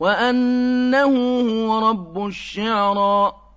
وَأَنَّهُ هُوَ رَبُّ الشِّعْرَىٰ.